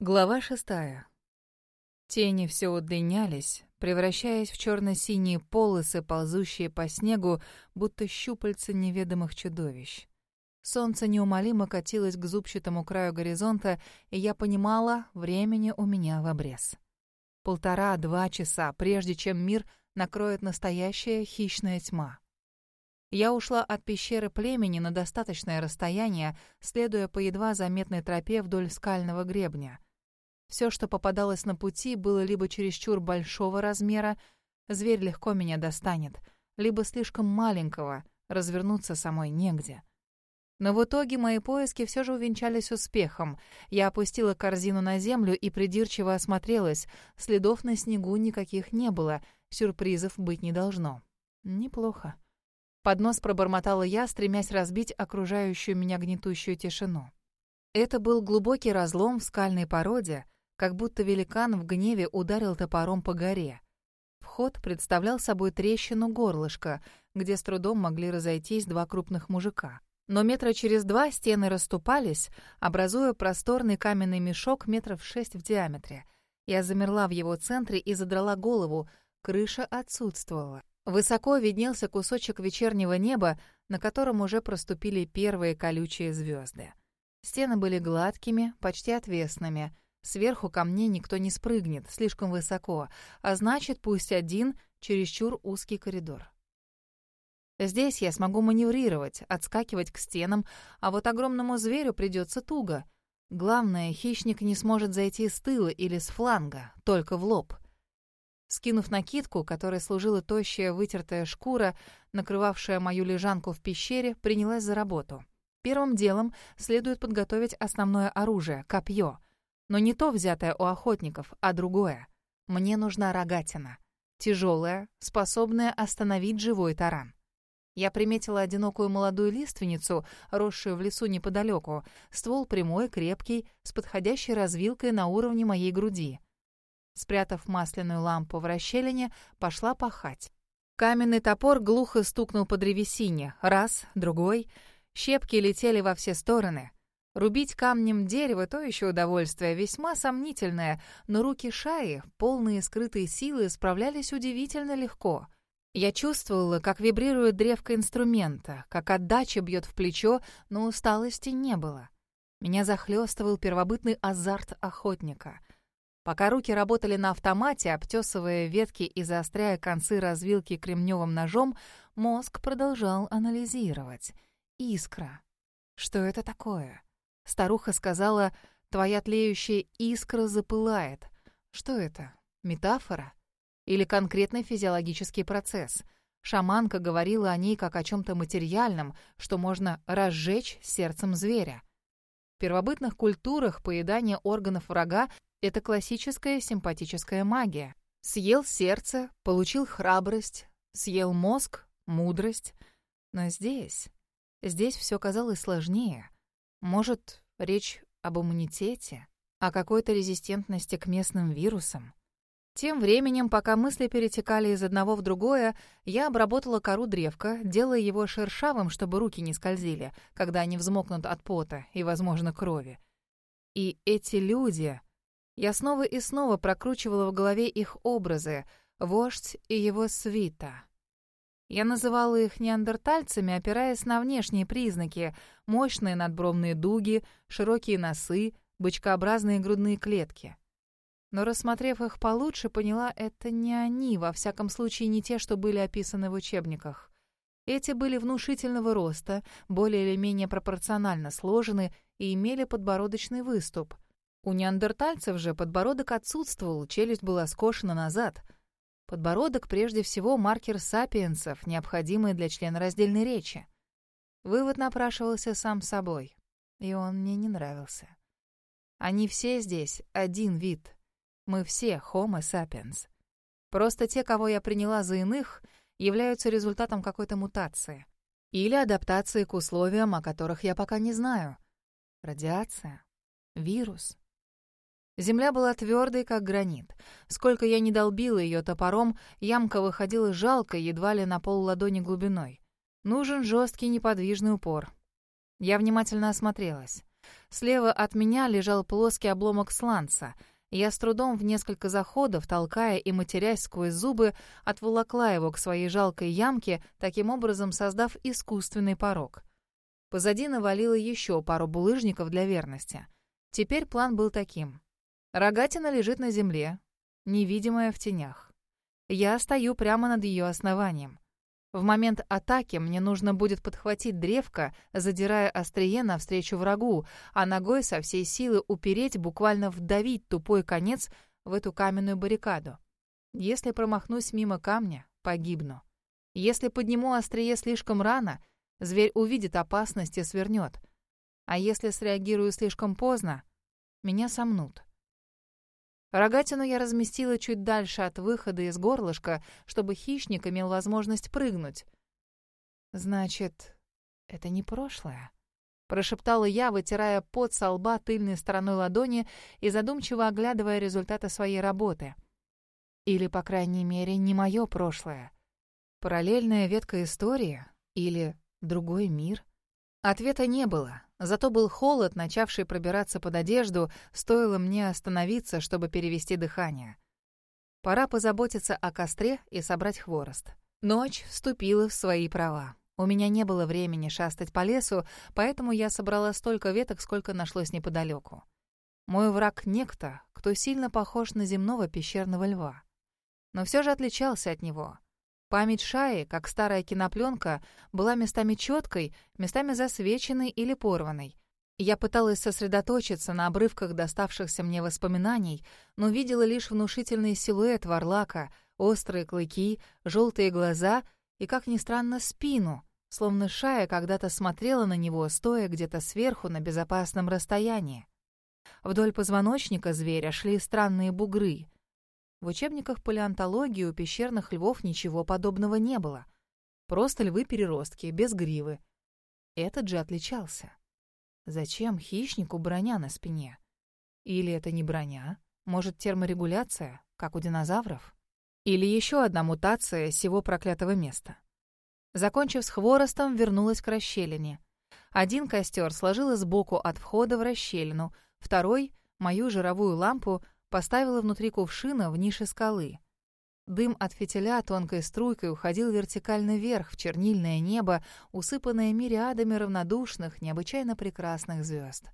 Глава шестая. Тени все удлинялись, превращаясь в черно-синие полосы, ползущие по снегу, будто щупальца неведомых чудовищ. Солнце неумолимо катилось к зубчатому краю горизонта, и я понимала, времени у меня в обрез. Полтора-два часа, прежде чем мир накроет настоящая хищная тьма. Я ушла от пещеры племени на достаточное расстояние, следуя по едва заметной тропе вдоль скального гребня. Все, что попадалось на пути, было либо чересчур большого размера, зверь легко меня достанет, либо слишком маленького, развернуться самой негде. Но в итоге мои поиски все же увенчались успехом. Я опустила корзину на землю и придирчиво осмотрелась. Следов на снегу никаких не было, сюрпризов быть не должно. Неплохо. Под нос пробормотала я, стремясь разбить окружающую меня гнетущую тишину. Это был глубокий разлом в скальной породе, как будто великан в гневе ударил топором по горе. Вход представлял собой трещину горлышка, где с трудом могли разойтись два крупных мужика. Но метра через два стены расступались, образуя просторный каменный мешок метров шесть в диаметре. Я замерла в его центре и задрала голову, крыша отсутствовала. Высоко виднелся кусочек вечернего неба, на котором уже проступили первые колючие звезды. Стены были гладкими, почти отвесными. Сверху ко мне никто не спрыгнет, слишком высоко, а значит, пусть один, чересчур узкий коридор. Здесь я смогу маневрировать, отскакивать к стенам, а вот огромному зверю придется туго. Главное, хищник не сможет зайти с тыла или с фланга, только в лоб. Скинув накидку, которой служила тощая вытертая шкура, накрывавшая мою лежанку в пещере, принялась за работу. Первым делом следует подготовить основное оружие — копье. Но не то взятое у охотников, а другое. Мне нужна рогатина. Тяжелая, способная остановить живой таран. Я приметила одинокую молодую лиственницу, росшую в лесу неподалеку. Ствол прямой, крепкий, с подходящей развилкой на уровне моей груди. Спрятав масляную лампу в расщелине, пошла пахать. Каменный топор глухо стукнул по древесине. Раз, другой. Щепки летели во все стороны. Рубить камнем дерево — то еще удовольствие, весьма сомнительное, но руки Шаи, полные скрытой силы, справлялись удивительно легко. Я чувствовала, как вибрирует древко инструмента, как отдача бьет в плечо, но усталости не было. Меня захлестывал первобытный азарт охотника — Пока руки работали на автомате, обтесывая ветки и заостряя концы развилки кремневым ножом, мозг продолжал анализировать. Искра. Что это такое? Старуха сказала, твоя тлеющая искра запылает. Что это? Метафора? Или конкретный физиологический процесс? Шаманка говорила о ней как о чем-то материальном, что можно разжечь сердцем зверя. В первобытных культурах поедание органов врага это классическая симпатическая магия. Съел сердце, получил храбрость, съел мозг, мудрость. Но здесь... Здесь все казалось сложнее. Может, речь об иммунитете, о какой-то резистентности к местным вирусам. Тем временем, пока мысли перетекали из одного в другое, я обработала кору древка, делая его шершавым, чтобы руки не скользили, когда они взмокнут от пота и, возможно, крови. И эти люди... Я снова и снова прокручивала в голове их образы, вождь и его свита. Я называла их неандертальцами, опираясь на внешние признаки — мощные надбровные дуги, широкие носы, бычкообразные грудные клетки. Но, рассмотрев их получше, поняла, это не они, во всяком случае не те, что были описаны в учебниках. Эти были внушительного роста, более или менее пропорционально сложены и имели подбородочный выступ — у неандертальцев же подбородок отсутствовал, челюсть была скошена назад. Подбородок прежде всего маркер сапиенсов, необходимый для членораздельной речи. Вывод напрашивался сам собой, и он мне не нравился. Они все здесь один вид. Мы все Homo sapiens. Просто те, кого я приняла за иных, являются результатом какой-то мутации. Или адаптации к условиям, о которых я пока не знаю. Радиация, вирус, Земля была твердой, как гранит. Сколько я не долбила ее топором, ямка выходила жалко, едва ли на пол ладони глубиной. Нужен жесткий неподвижный упор. Я внимательно осмотрелась. Слева от меня лежал плоский обломок сланца. Я с трудом в несколько заходов, толкая и матерясь сквозь зубы, отволокла его к своей жалкой ямке, таким образом создав искусственный порог. Позади навалила еще пару булыжников для верности. Теперь план был таким. Рогатина лежит на земле, невидимая в тенях. Я стою прямо над ее основанием. В момент атаки мне нужно будет подхватить древко, задирая острие навстречу врагу, а ногой со всей силы упереть, буквально вдавить тупой конец в эту каменную баррикаду. Если промахнусь мимо камня, погибну. Если подниму острие слишком рано, зверь увидит опасность и свернет. А если среагирую слишком поздно, меня сомнут. Рогатину я разместила чуть дальше от выхода из горлышка, чтобы хищник имел возможность прыгнуть. «Значит, это не прошлое?» — прошептала я, вытирая пот со лба тыльной стороной ладони и задумчиво оглядывая результаты своей работы. Или, по крайней мере, не мое прошлое. Параллельная ветка истории или другой мир? Ответа не было, Зато был холод, начавший пробираться под одежду, стоило мне остановиться, чтобы перевести дыхание. Пора позаботиться о костре и собрать хворост. Ночь вступила в свои права. У меня не было времени шастать по лесу, поэтому я собрала столько веток, сколько нашлось неподалеку. Мой враг — некто, кто сильно похож на земного пещерного льва. Но все же отличался от него. Память Шаи, как старая кинопленка, была местами четкой, местами засвеченной или порванной. Я пыталась сосредоточиться на обрывках доставшихся мне воспоминаний, но видела лишь внушительный силуэт варлака, острые клыки, желтые глаза и, как ни странно, спину, словно Шая когда-то смотрела на него, стоя где-то сверху на безопасном расстоянии. Вдоль позвоночника зверя шли странные бугры. В учебниках палеонтологии у пещерных львов ничего подобного не было. Просто львы-переростки, без гривы. Этот же отличался. Зачем хищнику броня на спине? Или это не броня? Может, терморегуляция, как у динозавров? Или еще одна мутация сего проклятого места? Закончив с хворостом, вернулась к расщелине. Один костер сложила сбоку от входа в расщелину, второй — мою жировую лампу поставила внутри кувшина в нише скалы. Дым от фитиля тонкой струйкой уходил вертикально вверх в чернильное небо, усыпанное мириадами равнодушных, необычайно прекрасных звезд.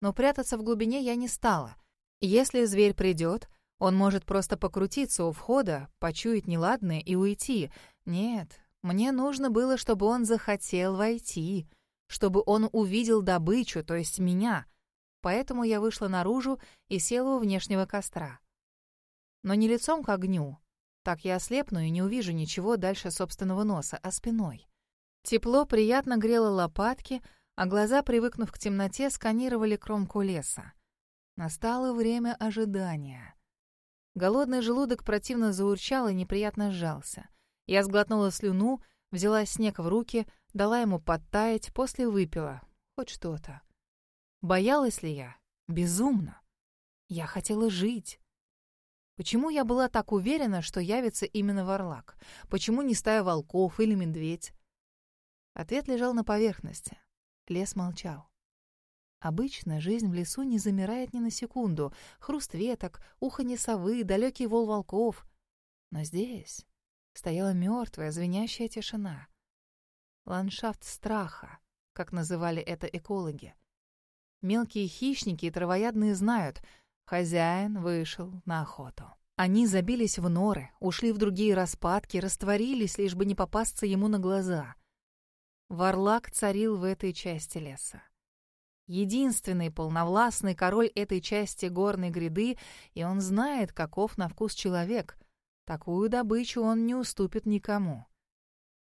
Но прятаться в глубине я не стала. Если зверь придет, он может просто покрутиться у входа, почуять неладное и уйти. Нет, мне нужно было, чтобы он захотел войти, чтобы он увидел добычу, то есть меня, поэтому я вышла наружу и села у внешнего костра. Но не лицом к огню. Так я ослепну и не увижу ничего дальше собственного носа, а спиной. Тепло приятно грело лопатки, а глаза, привыкнув к темноте, сканировали кромку леса. Настало время ожидания. Голодный желудок противно заурчал и неприятно сжался. Я сглотнула слюну, взяла снег в руки, дала ему подтаять, после выпила. Хоть что-то. Боялась ли я? Безумно. Я хотела жить. Почему я была так уверена, что явится именно Варлак? Почему не стая волков или медведь? Ответ лежал на поверхности. Лес молчал. Обычно жизнь в лесу не замирает ни на секунду. Хруст веток, уханье совы, далекий вол волков. Но здесь стояла мертвая, звенящая тишина. Ландшафт страха, как называли это экологи. Мелкие хищники и травоядные знают, хозяин вышел на охоту. Они забились в норы, ушли в другие распадки, растворились, лишь бы не попасться ему на глаза. Варлак царил в этой части леса. Единственный полновластный король этой части горной гряды, и он знает, каков на вкус человек. Такую добычу он не уступит никому.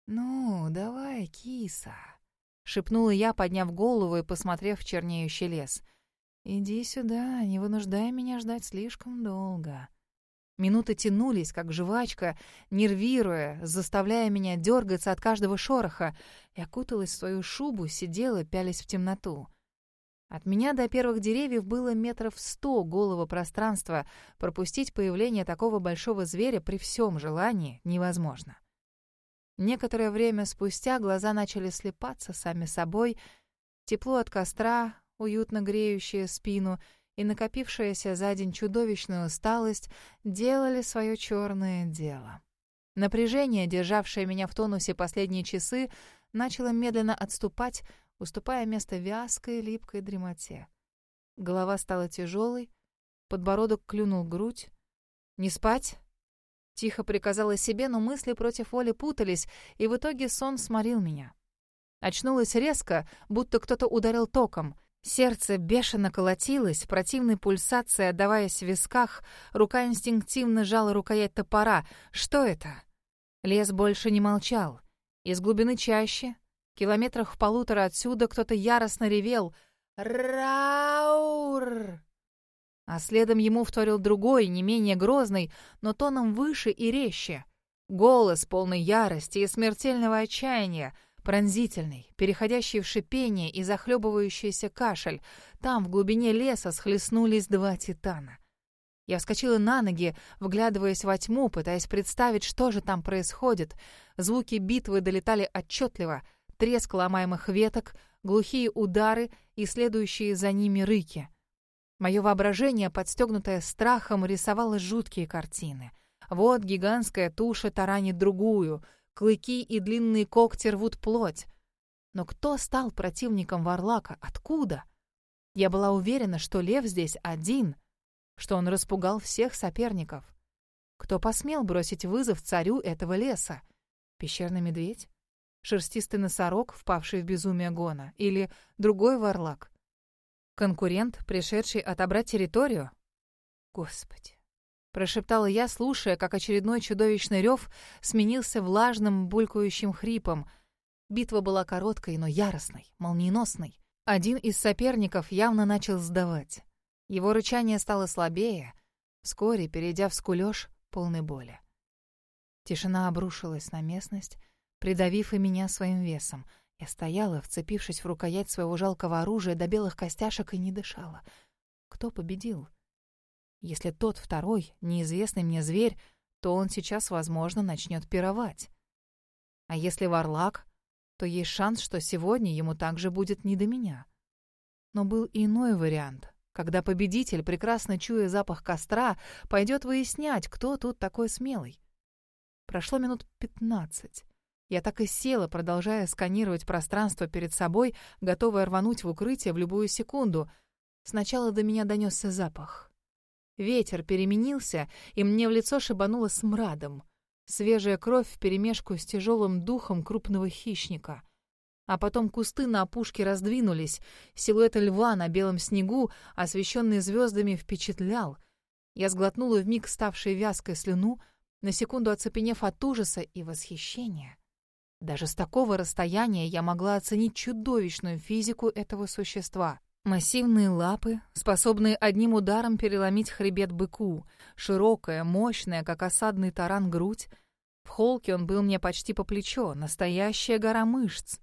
«Ну, давай, киса», — шепнула я, подняв голову и посмотрев в чернеющий лес. «Иди сюда, не вынуждай меня ждать слишком долго». Минуты тянулись, как жвачка, нервируя, заставляя меня дергаться от каждого шороха. Я куталась в свою шубу, сидела, пялись в темноту. От меня до первых деревьев было метров сто голого пространства. Пропустить появление такого большого зверя при всем желании невозможно. Некоторое время спустя глаза начали слепаться сами собой. Тепло от костра, уютно греющая спину, и накопившаяся за день чудовищная усталость делали свое черное дело. Напряжение, державшее меня в тонусе последние часы, начало медленно отступать, уступая место вязкой, липкой дремоте. Голова стала тяжелой, подбородок клюнул грудь. «Не спать?» Тихо приказала себе, но мысли против воли путались, и в итоге сон сморил меня. Очнулась резко, будто кто-то ударил током. Сердце бешено колотилось, противной пульсацией отдаваясь в висках, рука инстинктивно жала рукоять топора. Что это? Лес больше не молчал. Из глубины чаще, километрах в полутора отсюда, кто-то яростно ревел «Раур!» А следом ему вторил другой, не менее грозный, но тоном выше и резче. Голос полный ярости и смертельного отчаяния, пронзительный, переходящий в шипение и захлебывающийся кашель. Там, в глубине леса, схлестнулись два титана. Я вскочила на ноги, вглядываясь во тьму, пытаясь представить, что же там происходит. Звуки битвы долетали отчетливо. Треск ломаемых веток, глухие удары и следующие за ними рыки. Мое воображение, подстегнутое страхом, рисовало жуткие картины. Вот гигантская туша таранит другую — Клыки и длинные когти рвут плоть. Но кто стал противником Варлака? Откуда? Я была уверена, что лев здесь один, что он распугал всех соперников. Кто посмел бросить вызов царю этого леса? Пещерный медведь? Шерстистый носорог, впавший в безумие гона? Или другой варлак? Конкурент, пришедший отобрать территорию? Господи, прошептала я, слушая, как очередной чудовищный рев сменился влажным, булькающим хрипом. Битва была короткой, но яростной, молниеносной. Один из соперников явно начал сдавать. Его рычание стало слабее, вскоре перейдя в скулёж полной боли. Тишина обрушилась на местность, придавив и меня своим весом. Я стояла, вцепившись в рукоять своего жалкого оружия до белых костяшек и не дышала. Кто победил? Если тот второй, неизвестный мне зверь, то он сейчас, возможно, начнет пировать. А если варлак, то есть шанс, что сегодня ему также будет не до меня. Но был и иной вариант, когда победитель, прекрасно чуя запах костра, пойдет выяснять, кто тут такой смелый. Прошло минут пятнадцать. Я так и села, продолжая сканировать пространство перед собой, готовая рвануть в укрытие в любую секунду. Сначала до меня донесся запах. Ветер переменился, и мне в лицо шибануло смрадом. Свежая кровь вперемешку с тяжелым духом крупного хищника. А потом кусты на опушке раздвинулись, силуэт льва на белом снегу, освещенный звездами, впечатлял. Я сглотнула вмиг ставшей вязкой слюну, на секунду оцепенев от ужаса и восхищения. Даже с такого расстояния я могла оценить чудовищную физику этого существа. Массивные лапы, способные одним ударом переломить хребет быку, широкая, мощная, как осадный таран, грудь. В холке он был мне почти по плечо, настоящая гора мышц.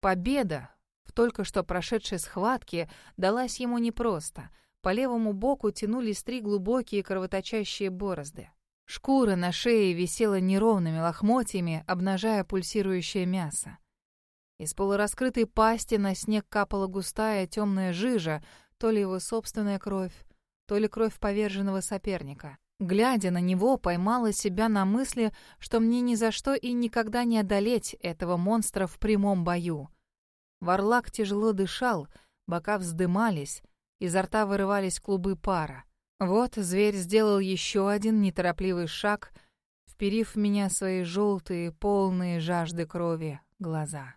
Победа в только что прошедшей схватке далась ему непросто. По левому боку тянулись три глубокие кровоточащие борозды. Шкура на шее висела неровными лохмотьями, обнажая пульсирующее мясо. Из полураскрытой пасти на снег капала густая темная жижа, то ли его собственная кровь, то ли кровь поверженного соперника. Глядя на него, поймала себя на мысли, что мне ни за что и никогда не одолеть этого монстра в прямом бою. Варлак тяжело дышал, бока вздымались, изо рта вырывались клубы пара. Вот зверь сделал еще один неторопливый шаг, вперив в меня свои желтые, полные жажды крови глаза.